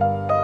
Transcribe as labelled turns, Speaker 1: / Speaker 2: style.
Speaker 1: you